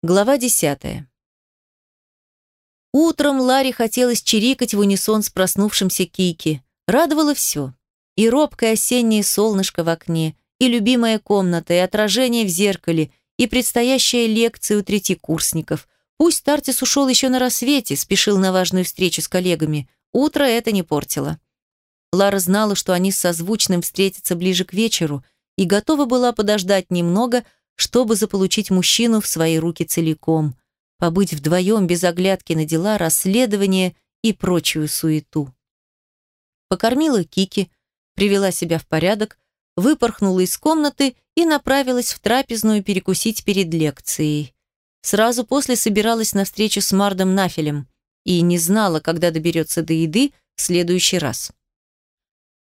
Глава десятая. Утром Ларе хотелось чирикать в унисон с проснувшимся Кики. Радовало все. И робкое осеннее солнышко в окне, и любимая комната, и отражение в зеркале, и предстоящая лекция у третьекурсников. Пусть Тартис ушел еще на рассвете, спешил на важную встречу с коллегами. Утро это не портило. Лара знала, что они с созвучным встретятся ближе к вечеру, и готова была подождать немного, чтобы заполучить мужчину в свои руки целиком, побыть вдвоем без оглядки на дела, расследования и прочую суету. Покормила Кики, привела себя в порядок, выпорхнула из комнаты и направилась в трапезную перекусить перед лекцией. Сразу после собиралась на встречу с Мардом Нафелем и не знала, когда доберется до еды в следующий раз.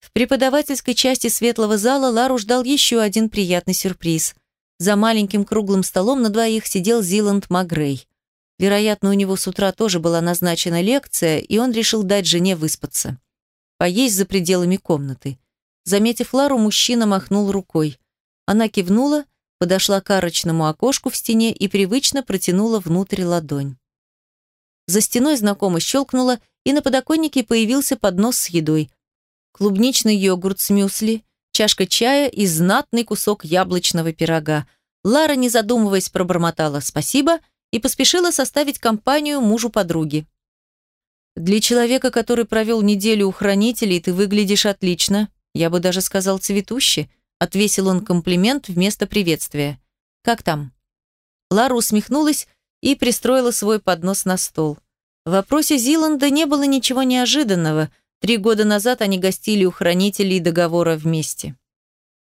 В преподавательской части светлого зала Лару ждал еще один приятный сюрприз. За маленьким круглым столом на двоих сидел Зиланд Магрей. Вероятно, у него с утра тоже была назначена лекция, и он решил дать жене выспаться. Поесть за пределами комнаты. Заметив Лару, мужчина махнул рукой. Она кивнула, подошла к арочному окошку в стене и привычно протянула внутрь ладонь. За стеной знакомо щелкнула, и на подоконнике появился поднос с едой. Клубничный йогурт с мюсли, чашка чая и знатный кусок яблочного пирога. Лара, не задумываясь, пробормотала «спасибо» и поспешила составить компанию мужу подруги. «Для человека, который провел неделю у хранителей, ты выглядишь отлично. Я бы даже сказал цветуще», — отвесил он комплимент вместо приветствия. «Как там?» Лара усмехнулась и пристроила свой поднос на стол. В вопросе Зиланда не было ничего неожиданного, Три года назад они гостили у хранителей договора вместе.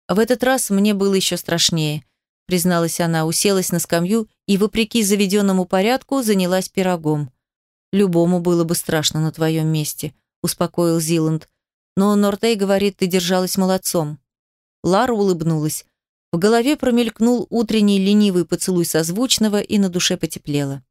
В этот раз мне было еще страшнее, призналась она, уселась на скамью и, вопреки заведенному порядку, занялась пирогом. «Любому было бы страшно на твоем месте», — успокоил Зиланд. «Но Нортей говорит, ты держалась молодцом». Лара улыбнулась. В голове промелькнул утренний ленивый поцелуй созвучного, и на душе потеплело.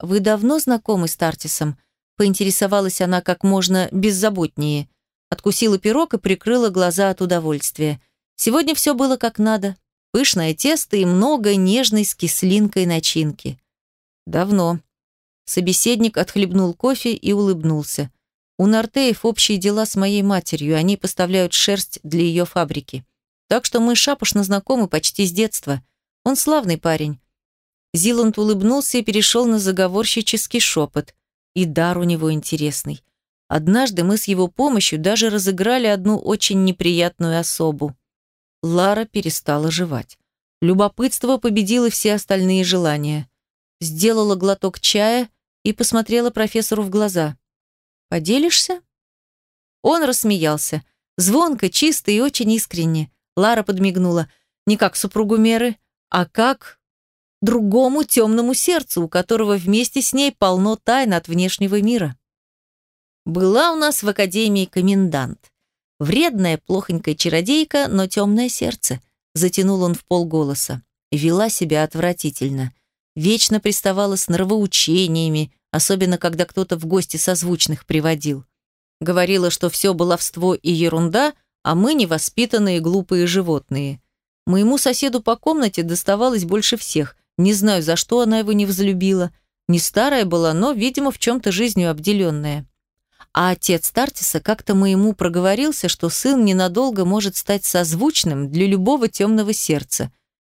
«Вы давно знакомы с Тартисом?» Поинтересовалась она как можно беззаботнее. Откусила пирог и прикрыла глаза от удовольствия. Сегодня все было как надо. Пышное тесто и много нежной с кислинкой начинки. Давно. Собеседник отхлебнул кофе и улыбнулся. У Нартеев общие дела с моей матерью, они поставляют шерсть для ее фабрики. Так что мы шапошно знакомы почти с детства. Он славный парень. Зиланд улыбнулся и перешел на заговорщический шепот. И дар у него интересный. Однажды мы с его помощью даже разыграли одну очень неприятную особу. Лара перестала жевать. Любопытство победило все остальные желания. Сделала глоток чая и посмотрела профессору в глаза. «Поделишься?» Он рассмеялся. Звонко, чисто и очень искренне. Лара подмигнула. Не как супругу Меры, а как другому темному сердцу, у которого вместе с ней полно тайн от внешнего мира. Была у нас в академии комендант. Вредная, плохонькая чародейка, но темное сердце. Затянул он в полголоса. Вела себя отвратительно. Вечно приставала с нравоучениями, особенно когда кто-то в гости созвучных приводил. Говорила, что все баловство и ерунда, а мы невоспитанные глупые животные. Моему соседу по комнате доставалось больше всех, не знаю, за что она его не взлюбила. Не старая была, но, видимо, в чем-то жизнью обделенная. А отец Тартиса как-то моему проговорился, что сын ненадолго может стать созвучным для любого темного сердца.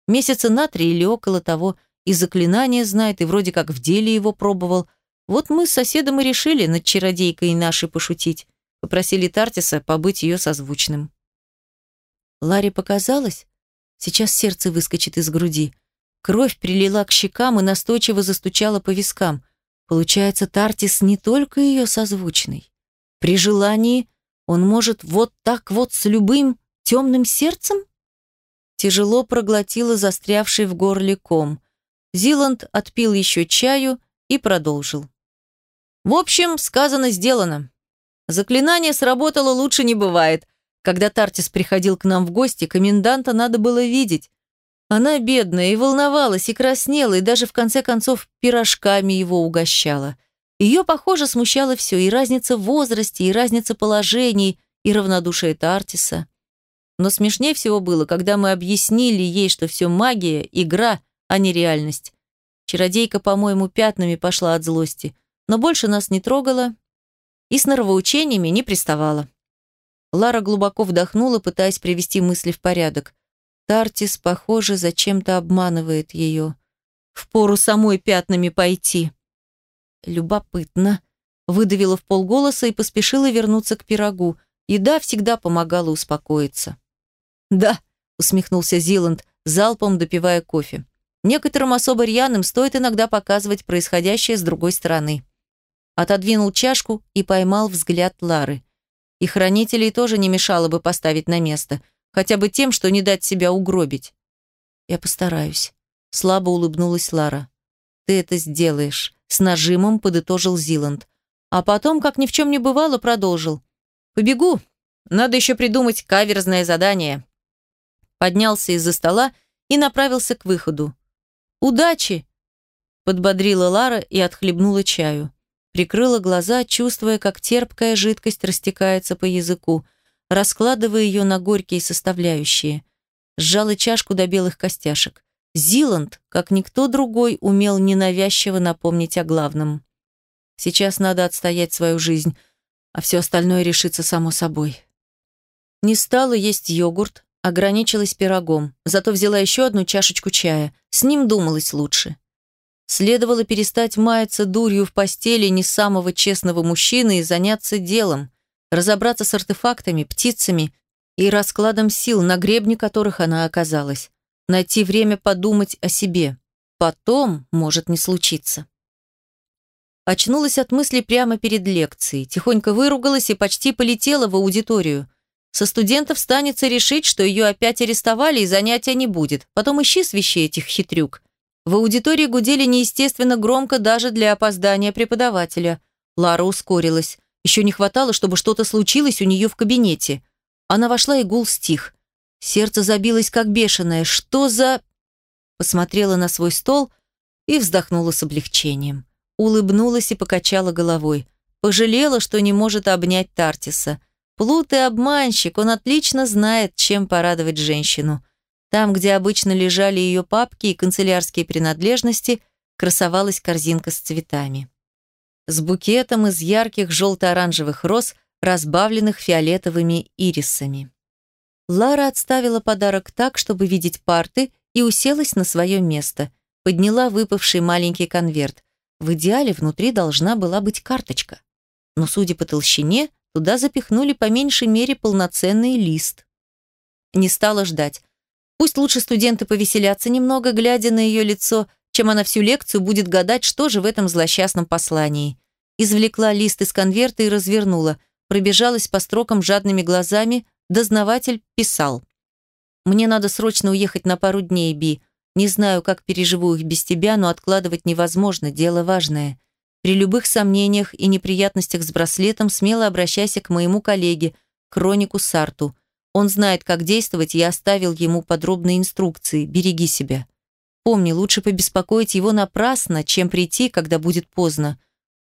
Месяца на три или около того, и заклинание знает, и вроде как в деле его пробовал. Вот мы с соседом и решили над чародейкой нашей пошутить. Попросили Тартиса побыть ее созвучным. Ларе показалось, сейчас сердце выскочит из груди – Кровь прилила к щекам и настойчиво застучала по вискам. Получается, Тартис не только ее созвучный. При желании он может вот так вот с любым темным сердцем? Тяжело проглотила застрявший в горле ком. Зиланд отпил еще чаю и продолжил. В общем, сказано, сделано. Заклинание сработало лучше не бывает. Когда Тартис приходил к нам в гости, коменданта надо было видеть. Она бедная и волновалась, и краснела, и даже в конце концов пирожками его угощала. Ее, похоже, смущало все, и разница в возрасте, и разница положений, и равнодушие Тартиса. Но смешнее всего было, когда мы объяснили ей, что все магия, игра, а не реальность. Чародейка, по-моему, пятнами пошла от злости, но больше нас не трогала и с норовоучениями не приставала. Лара глубоко вдохнула, пытаясь привести мысли в порядок. Тартис, похоже, зачем-то обманывает ее. Впору самой пятнами пойти. Любопытно. Выдавила в полголоса и поспешила вернуться к пирогу. Еда всегда помогала успокоиться. «Да», — усмехнулся Зиланд, залпом допивая кофе. «Некоторым особо рьяным стоит иногда показывать происходящее с другой стороны». Отодвинул чашку и поймал взгляд Лары. И хранителей тоже не мешало бы поставить на место, хотя бы тем, что не дать себя угробить. «Я постараюсь», — слабо улыбнулась Лара. «Ты это сделаешь», — с нажимом подытожил Зиланд. А потом, как ни в чем не бывало, продолжил. «Побегу. Надо еще придумать каверзное задание». Поднялся из-за стола и направился к выходу. «Удачи!» – подбодрила Лара и отхлебнула чаю. Прикрыла глаза, чувствуя, как терпкая жидкость растекается по языку, раскладывая ее на горькие составляющие. Сжала чашку до белых костяшек. Зиланд, как никто другой, умел ненавязчиво напомнить о главном. Сейчас надо отстоять свою жизнь, а все остальное решится само собой. Не стала есть йогурт, ограничилась пирогом, зато взяла еще одну чашечку чая. С ним думалось лучше. Следовало перестать маяться дурью в постели не самого честного мужчины и заняться делом, разобраться с артефактами, птицами и раскладом сил, на гребне которых она оказалась. Найти время подумать о себе. Потом может не случиться. Очнулась от мысли прямо перед лекцией, тихонько выругалась и почти полетела в аудиторию. Со студентов станется решить, что ее опять арестовали и занятия не будет. Потом ищи с вещей этих хитрюк. В аудитории гудели неестественно громко даже для опоздания преподавателя. Лара ускорилась. Еще не хватало, чтобы что-то случилось у нее в кабинете. Она вошла и гул стих. Сердце забилось как бешеное. Что за... Посмотрела на свой стол и вздохнула с облегчением улыбнулась и покачала головой. Пожалела, что не может обнять Тартиса. Плут и обманщик, он отлично знает, чем порадовать женщину. Там, где обычно лежали ее папки и канцелярские принадлежности, красовалась корзинка с цветами. С букетом из ярких желто-оранжевых роз, разбавленных фиолетовыми ирисами. Лара отставила подарок так, чтобы видеть парты, и уселась на свое место. Подняла выпавший маленький конверт. В идеале внутри должна была быть карточка. Но, судя по толщине, туда запихнули по меньшей мере полноценный лист. Не стала ждать. Пусть лучше студенты повеселятся немного, глядя на ее лицо, чем она всю лекцию будет гадать, что же в этом злосчастном послании. Извлекла лист из конверта и развернула. Пробежалась по строкам жадными глазами. Дознаватель писал. «Мне надо срочно уехать на пару дней, Би. Не знаю, как переживу их без тебя, но откладывать невозможно, дело важное. При любых сомнениях и неприятностях с браслетом смело обращайся к моему коллеге, Кронику Сарту. Он знает, как действовать, я оставил ему подробные инструкции. Береги себя. Помни, лучше побеспокоить его напрасно, чем прийти, когда будет поздно.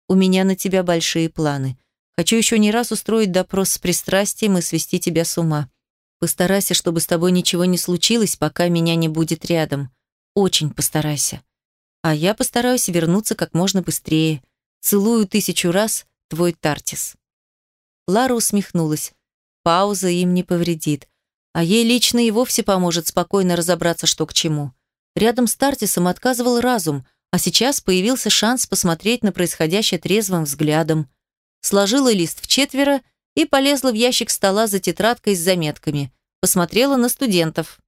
У меня на тебя большие планы. Хочу еще не раз устроить допрос с пристрастием и свести тебя с ума. Постарайся, чтобы с тобой ничего не случилось, пока меня не будет рядом. Очень постарайся. А я постараюсь вернуться как можно быстрее. Целую тысячу раз, твой Тартис. Лара усмехнулась. Пауза им не повредит. А ей лично и вовсе поможет спокойно разобраться, что к чему. Рядом с Тартисом отказывал разум, а сейчас появился шанс посмотреть на происходящее трезвым взглядом. Сложила лист в четверо и полезла в ящик стола за тетрадкой с заметками. Посмотрела на студентов.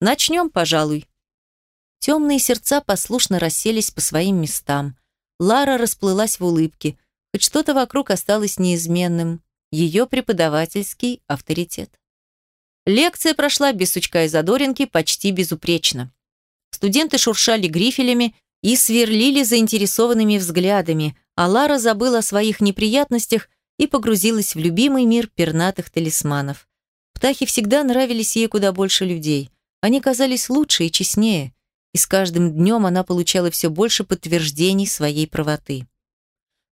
«Начнем, пожалуй». Темные сердца послушно расселись по своим местам. Лара расплылась в улыбке. Хоть что-то вокруг осталось неизменным. Ее преподавательский авторитет. Лекция прошла без сучка и задоринки почти безупречно. Студенты шуршали грифелями и сверлили заинтересованными взглядами, а Лара забыла о своих неприятностях и погрузилась в любимый мир пернатых талисманов. Птахи всегда нравились ей куда больше людей. Они казались лучше и честнее и с каждым днем она получала все больше подтверждений своей правоты.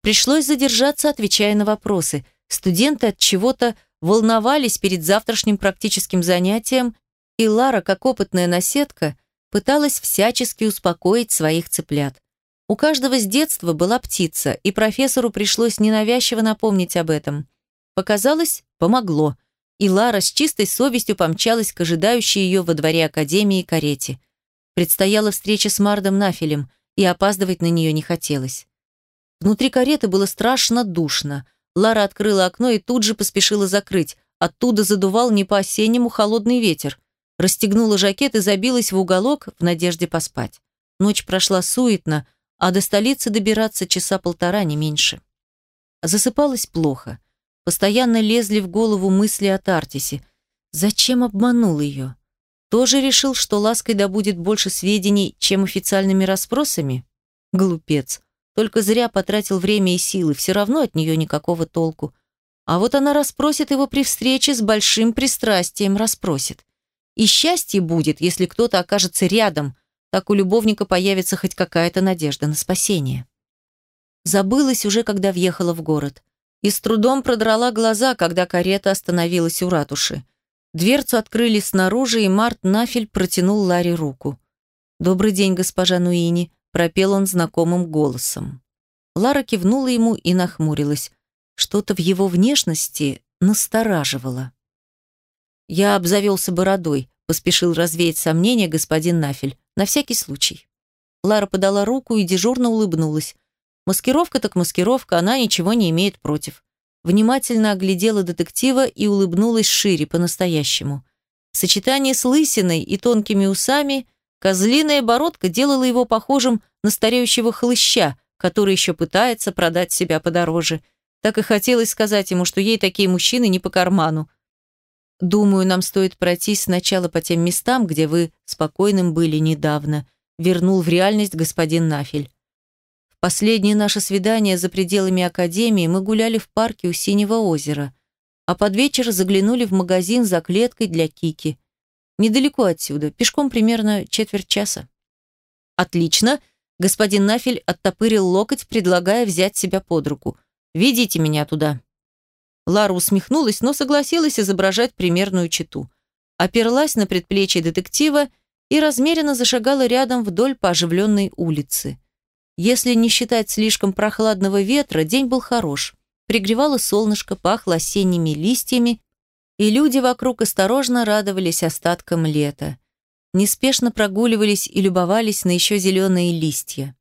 Пришлось задержаться, отвечая на вопросы. Студенты от чего-то волновались перед завтрашним практическим занятием, и Лара, как опытная наседка, пыталась всячески успокоить своих цыплят. У каждого с детства была птица, и профессору пришлось ненавязчиво напомнить об этом. Показалось, помогло, и Лара с чистой совестью помчалась к ожидающей ее во дворе Академии карете. Предстояла встреча с Мардом Нафилем, и опаздывать на нее не хотелось. Внутри кареты было страшно душно. Лара открыла окно и тут же поспешила закрыть. Оттуда задувал не по-осеннему холодный ветер. Расстегнула жакет и забилась в уголок в надежде поспать. Ночь прошла суетно, а до столицы добираться часа полтора, не меньше. Засыпалась плохо. Постоянно лезли в голову мысли о Тартисе. Зачем обманул ее? Тоже решил, что лаской добудет больше сведений, чем официальными расспросами? Глупец. Только зря потратил время и силы, все равно от нее никакого толку. А вот она расспросит его при встрече с большим пристрастием, расспросит. И счастье будет, если кто-то окажется рядом, так у любовника появится хоть какая-то надежда на спасение. Забылась уже, когда въехала в город. И с трудом продрала глаза, когда карета остановилась у ратуши. Дверцу открыли снаружи, и Март Нафель протянул Ларе руку. «Добрый день, госпожа Нуини», – пропел он знакомым голосом. Лара кивнула ему и нахмурилась. Что-то в его внешности настораживало. «Я обзавелся бородой», – поспешил развеять сомнения господин Нафель. «На всякий случай». Лара подала руку и дежурно улыбнулась. Маскировка так маскировка, она ничего не имеет против. Внимательно оглядела детектива и улыбнулась шире, по-настоящему. Сочетание с лысиной и тонкими усами, козлиная бородка делала его похожим на стареющего хлыща, который еще пытается продать себя подороже – так и хотелось сказать ему, что ей такие мужчины не по карману. Думаю, нам стоит пройтись сначала по тем местам, где вы спокойным были недавно, вернул в реальность господин Нафель. В последнее наше свидание за пределами академии мы гуляли в парке у Синего озера, а под вечер заглянули в магазин за клеткой для Кики. Недалеко отсюда, пешком примерно четверть часа. Отлично, господин Нафель оттопырил локоть, предлагая взять себя под руку. Ведите меня туда». Лара усмехнулась, но согласилась изображать примерную читу. Оперлась на предплечье детектива и размеренно зашагала рядом вдоль по оживленной улице. Если не считать слишком прохладного ветра, день был хорош. Пригревало солнышко, пахло осенними листьями, и люди вокруг осторожно радовались остаткам лета. Неспешно прогуливались и любовались на еще зеленые листья.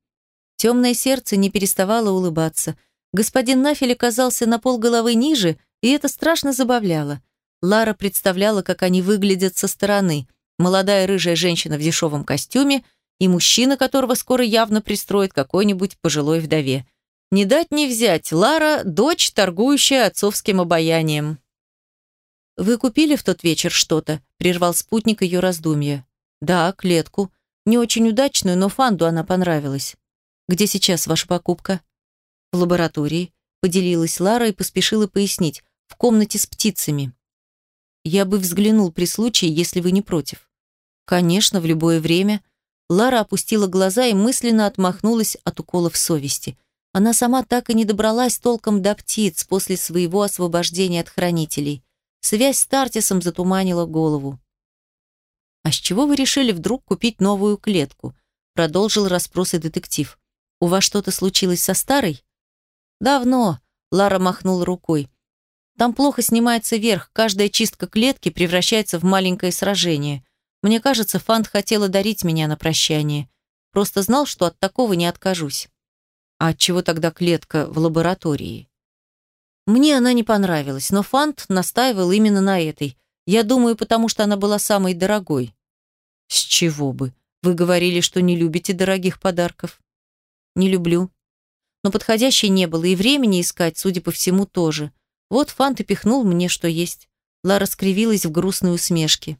Темное сердце не переставало улыбаться – Господин Нафель оказался на полголовы ниже, и это страшно забавляло. Лара представляла, как они выглядят со стороны. Молодая рыжая женщина в дешевом костюме и мужчина, которого скоро явно пристроит какой-нибудь пожилой вдове. Не дать не взять, Лара – дочь, торгующая отцовским обаянием. «Вы купили в тот вечер что-то?» – прервал спутник ее раздумья. «Да, клетку. Не очень удачную, но Фанду она понравилась. Где сейчас ваша покупка?» В лаборатории, поделилась Лара и поспешила пояснить, в комнате с птицами. Я бы взглянул при случае, если вы не против. Конечно, в любое время. Лара опустила глаза и мысленно отмахнулась от уколов совести. Она сама так и не добралась толком до птиц после своего освобождения от хранителей. Связь с Тартисом затуманила голову. «А с чего вы решили вдруг купить новую клетку?» Продолжил расспросы детектив. «У вас что-то случилось со старой?» «Давно», — Лара махнула рукой. «Там плохо снимается верх, каждая чистка клетки превращается в маленькое сражение. Мне кажется, Фант хотела дарить меня на прощание. Просто знал, что от такого не откажусь». «А от чего тогда клетка в лаборатории?» Мне она не понравилась, но Фант настаивал именно на этой. Я думаю, потому что она была самой дорогой. С чего бы? Вы говорили, что не любите дорогих подарков. Не люблю но подходящей не было, и времени искать, судя по всему, тоже. Вот Фант и пихнул мне, что есть. Лара скривилась в грустной усмешке.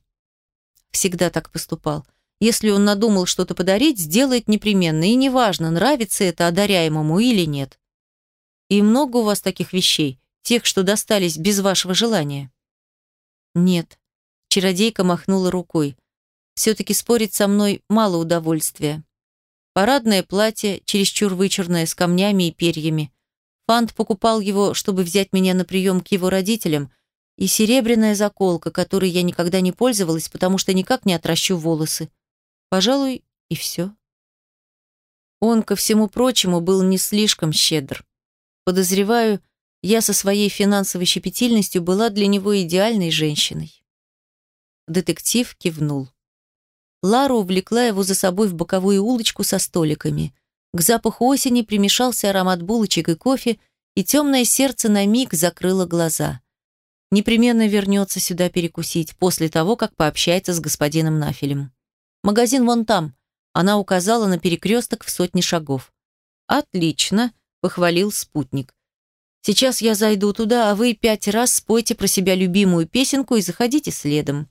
Всегда так поступал. Если он надумал что-то подарить, сделает непременно, и неважно, нравится это одаряемому или нет. И много у вас таких вещей, тех, что достались без вашего желания? Нет. Чародейка махнула рукой. Все-таки спорить со мной мало удовольствия. Парадное платье, чересчур вычурное, с камнями и перьями. Фант покупал его, чтобы взять меня на прием к его родителям, и серебряная заколка, которой я никогда не пользовалась, потому что никак не отращу волосы. Пожалуй, и все. Он, ко всему прочему, был не слишком щедр. Подозреваю, я со своей финансовой щепетильностью была для него идеальной женщиной. Детектив кивнул. Лара увлекла его за собой в боковую улочку со столиками. К запаху осени примешался аромат булочек и кофе, и темное сердце на миг закрыло глаза. Непременно вернется сюда перекусить, после того, как пообщается с господином Нафелем. «Магазин вон там», она указала на перекресток в сотни шагов. «Отлично», — похвалил спутник. «Сейчас я зайду туда, а вы пять раз спойте про себя любимую песенку и заходите следом.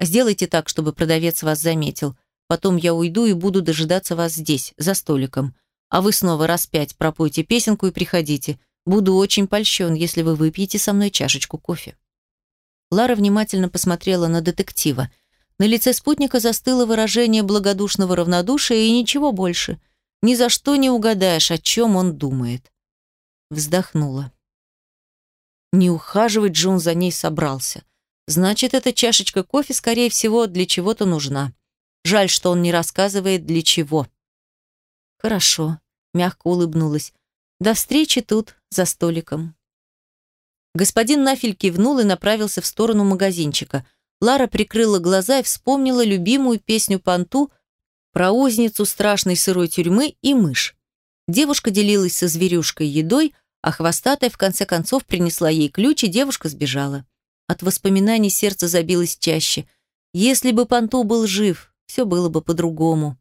Сделайте так, чтобы продавец вас заметил. Потом я уйду и буду дожидаться вас здесь, за столиком. А вы снова раз пять пропойте песенку и приходите. Буду очень польщен, если вы выпьете со мной чашечку кофе». Лара внимательно посмотрела на детектива. На лице спутника застыло выражение благодушного равнодушия и ничего больше. Ни за что не угадаешь, о чем он думает. Вздохнула. Не ухаживать же он за ней собрался. Значит, эта чашечка кофе, скорее всего, для чего-то нужна. Жаль, что он не рассказывает, для чего. Хорошо, мягко улыбнулась. До встречи тут, за столиком. Господин Нафель кивнул и направился в сторону магазинчика – Лара прикрыла глаза и вспомнила любимую песню Панту про узницу страшной сырой тюрьмы и мышь. Девушка делилась со зверюшкой едой, а хвостатая в конце концов принесла ей ключ, и девушка сбежала. От воспоминаний сердце забилось чаще. Если бы Панту был жив, все было бы по-другому.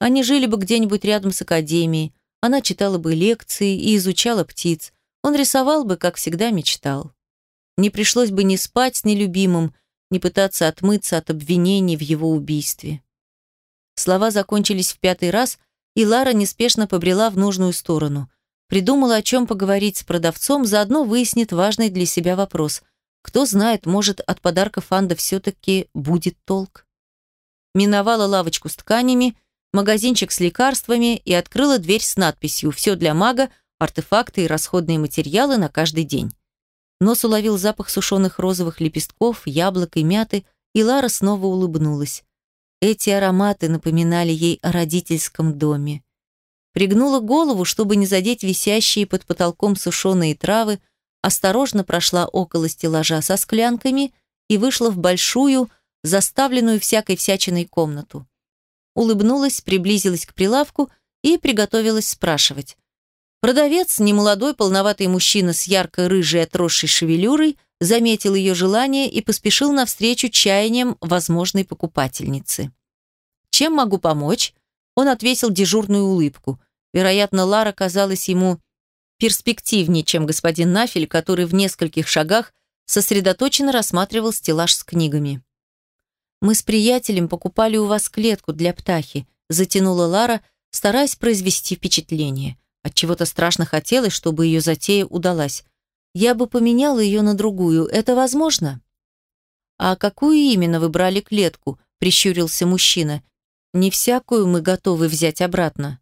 Они жили бы где-нибудь рядом с академией, она читала бы лекции и изучала птиц. Он рисовал бы, как всегда мечтал. Не пришлось бы ни спать с нелюбимым, не пытаться отмыться от обвинений в его убийстве. Слова закончились в пятый раз, и Лара неспешно побрела в нужную сторону. Придумала, о чем поговорить с продавцом, заодно выяснит важный для себя вопрос. Кто знает, может, от подарка Фанда все-таки будет толк. Миновала лавочку с тканями, магазинчик с лекарствами и открыла дверь с надписью «Все для мага, артефакты и расходные материалы на каждый день». Нос уловил запах сушеных розовых лепестков, яблок и мяты, и Лара снова улыбнулась. Эти ароматы напоминали ей о родительском доме. Пригнула голову, чтобы не задеть висящие под потолком сушеные травы, осторожно прошла около стеллажа со склянками и вышла в большую, заставленную всякой всячиной комнату. Улыбнулась, приблизилась к прилавку и приготовилась спрашивать. Продавец, немолодой полноватый мужчина с ярко-рыжей отросшей шевелюрой, заметил ее желание и поспешил навстречу чаяниям возможной покупательницы. «Чем могу помочь?» Он отвесил дежурную улыбку. Вероятно, Лара казалась ему перспективнее, чем господин Нафель, который в нескольких шагах сосредоточенно рассматривал стеллаж с книгами. «Мы с приятелем покупали у вас клетку для птахи», затянула Лара, стараясь произвести впечатление. От чего то страшно хотелось, чтобы ее затея удалась. Я бы поменяла ее на другую. Это возможно? А какую именно вы брали клетку? Прищурился мужчина. Не всякую мы готовы взять обратно.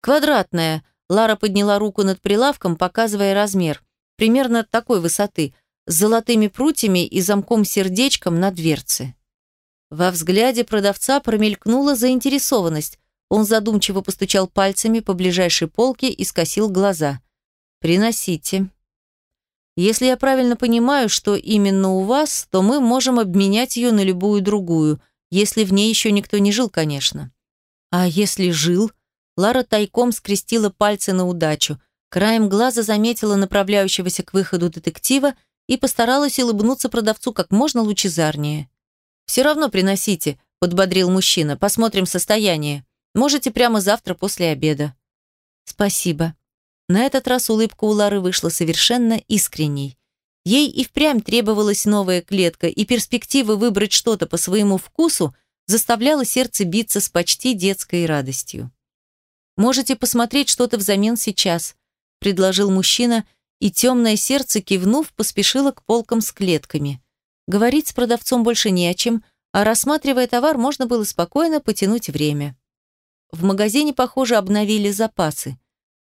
Квадратная. Лара подняла руку над прилавком, показывая размер. Примерно такой высоты, с золотыми прутьями и замком-сердечком на дверце. Во взгляде продавца промелькнула заинтересованность. Он задумчиво постучал пальцами по ближайшей полке и скосил глаза. «Приносите». «Если я правильно понимаю, что именно у вас, то мы можем обменять ее на любую другую, если в ней еще никто не жил, конечно». «А если жил?» Лара тайком скрестила пальцы на удачу, краем глаза заметила направляющегося к выходу детектива и постаралась улыбнуться продавцу как можно лучезарнее. «Все равно приносите», — подбодрил мужчина, — «посмотрим состояние». Можете прямо завтра после обеда». «Спасибо». На этот раз улыбка у Лары вышла совершенно искренней. Ей и впрямь требовалась новая клетка, и перспектива выбрать что-то по своему вкусу заставляла сердце биться с почти детской радостью. «Можете посмотреть что-то взамен сейчас», — предложил мужчина, и темное сердце, кивнув, поспешило к полкам с клетками. Говорить с продавцом больше не о чем, а рассматривая товар, можно было спокойно потянуть время. В магазине, похоже, обновили запасы.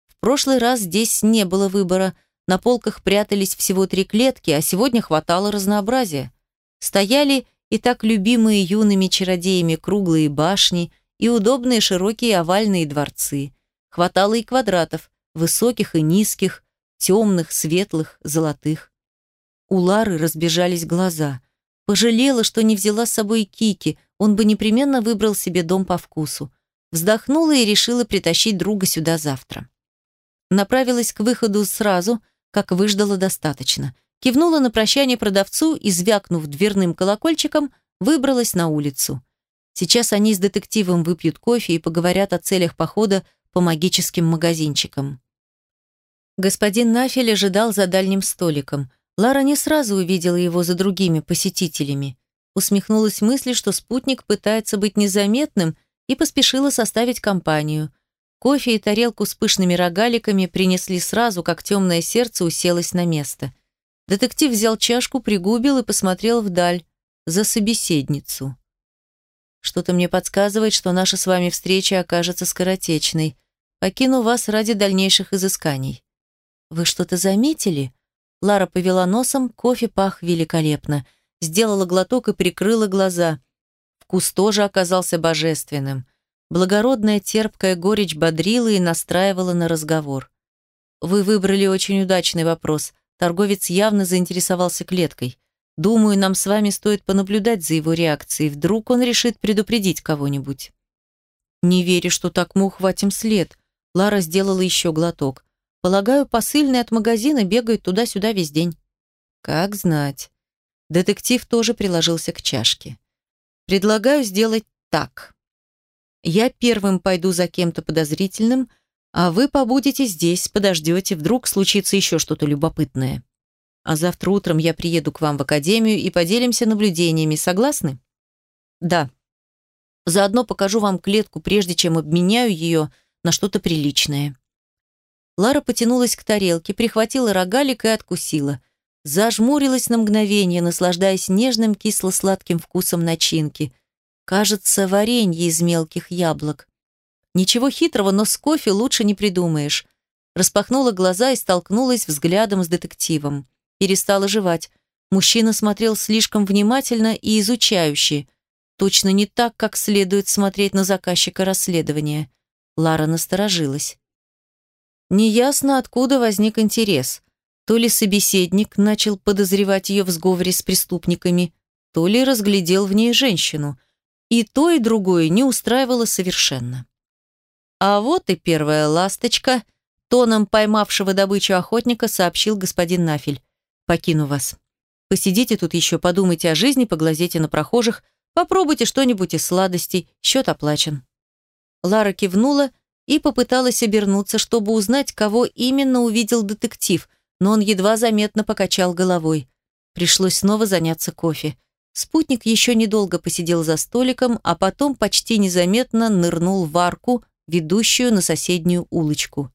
В прошлый раз здесь не было выбора. На полках прятались всего три клетки, а сегодня хватало разнообразия. Стояли и так любимые юными чародеями круглые башни и удобные широкие овальные дворцы. Хватало и квадратов, высоких и низких, темных, светлых, золотых. У Лары разбежались глаза. Пожалела, что не взяла с собой Кики, он бы непременно выбрал себе дом по вкусу. Вздохнула и решила притащить друга сюда завтра. Направилась к выходу сразу, как выждала достаточно. Кивнула на прощание продавцу и, звякнув дверным колокольчиком, выбралась на улицу. Сейчас они с детективом выпьют кофе и поговорят о целях похода по магическим магазинчикам. Господин Нафель ожидал за дальним столиком. Лара не сразу увидела его за другими посетителями. Усмехнулась мысли, что спутник пытается быть незаметным, и поспешила составить компанию. Кофе и тарелку с пышными рогаликами принесли сразу, как темное сердце уселось на место. Детектив взял чашку, пригубил и посмотрел вдаль, за собеседницу. Что-то мне подсказывает, что наша с вами встреча окажется скоротечной. Покину вас ради дальнейших изысканий. Вы что-то заметили? Лара повела носом, кофе пах великолепно. Сделала глоток и прикрыла глаза. Вкус тоже оказался божественным. Благородная терпкая горечь бодрила и настраивала на разговор. «Вы выбрали очень удачный вопрос. Торговец явно заинтересовался клеткой. Думаю, нам с вами стоит понаблюдать за его реакцией. Вдруг он решит предупредить кого-нибудь». «Не верю, что так мы ухватим след». Лара сделала еще глоток. «Полагаю, посыльные от магазина бегают туда-сюда весь день». «Как знать». Детектив тоже приложился к чашке. «Предлагаю сделать так». Я первым пойду за кем-то подозрительным, а вы побудете здесь, подождете, вдруг случится еще что-то любопытное. А завтра утром я приеду к вам в академию и поделимся наблюдениями, согласны? Да. Заодно покажу вам клетку, прежде чем обменяю ее на что-то приличное. Лара потянулась к тарелке, прихватила рогалик и откусила. Зажмурилась на мгновение, наслаждаясь нежным кисло-сладким вкусом начинки – Кажется, варенье из мелких яблок. Ничего хитрого, но с кофе лучше не придумаешь. Распахнула глаза и столкнулась взглядом с детективом. Перестала жевать. Мужчина смотрел слишком внимательно и изучающе. Точно не так, как следует смотреть на заказчика расследования. Лара насторожилась. Неясно, откуда возник интерес. То ли собеседник начал подозревать ее в сговоре с преступниками, то ли разглядел в ней женщину. И то, и другое не устраивало совершенно. А вот и первая ласточка, тоном поймавшего добычу охотника, сообщил господин Нафель. «Покину вас. Посидите тут еще, подумайте о жизни, поглазейте на прохожих, попробуйте что-нибудь из сладостей, счет оплачен». Лара кивнула и попыталась обернуться, чтобы узнать, кого именно увидел детектив, но он едва заметно покачал головой. Пришлось снова заняться кофе. Спутник еще недолго посидел за столиком, а потом почти незаметно нырнул в арку, ведущую на соседнюю улочку.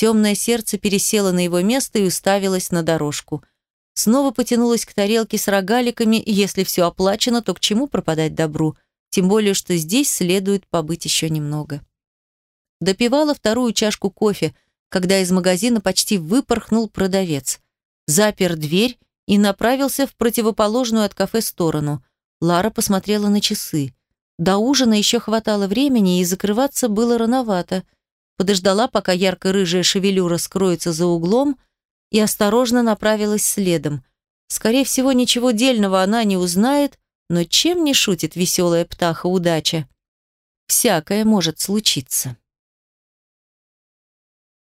Темное сердце пересело на его место и уставилось на дорожку. Снова потянулось к тарелке с рогаликами, и если все оплачено, то к чему пропадать добру? Тем более, что здесь следует побыть еще немного. Допивала вторую чашку кофе, когда из магазина почти выпорхнул продавец. Запер дверь и направился в противоположную от кафе сторону. Лара посмотрела на часы. До ужина еще хватало времени, и закрываться было рановато. Подождала, пока ярко-рыжая шевелюра скроется за углом, и осторожно направилась следом. Скорее всего, ничего дельного она не узнает, но чем не шутит веселая птаха удача? Всякое может случиться.